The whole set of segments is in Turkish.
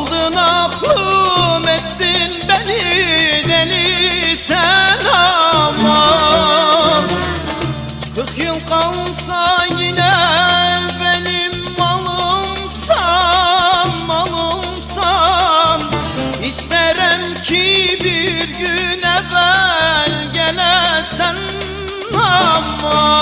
Aldın aklım ettin beni deli sen ama Kırk yıl kalsa yine benim malımsan malımsan İsterim ki bir gün evvel gelesen ama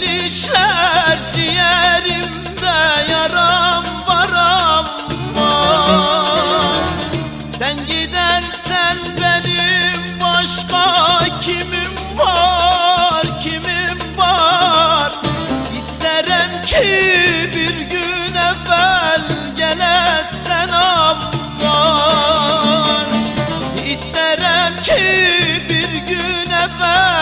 Didişler ciğerimde yaram var ama Sen gidersen benim başka kimim var kimim var? İsterim ki bir gün evvel gelesen aman. İsterim ki bir gün evvel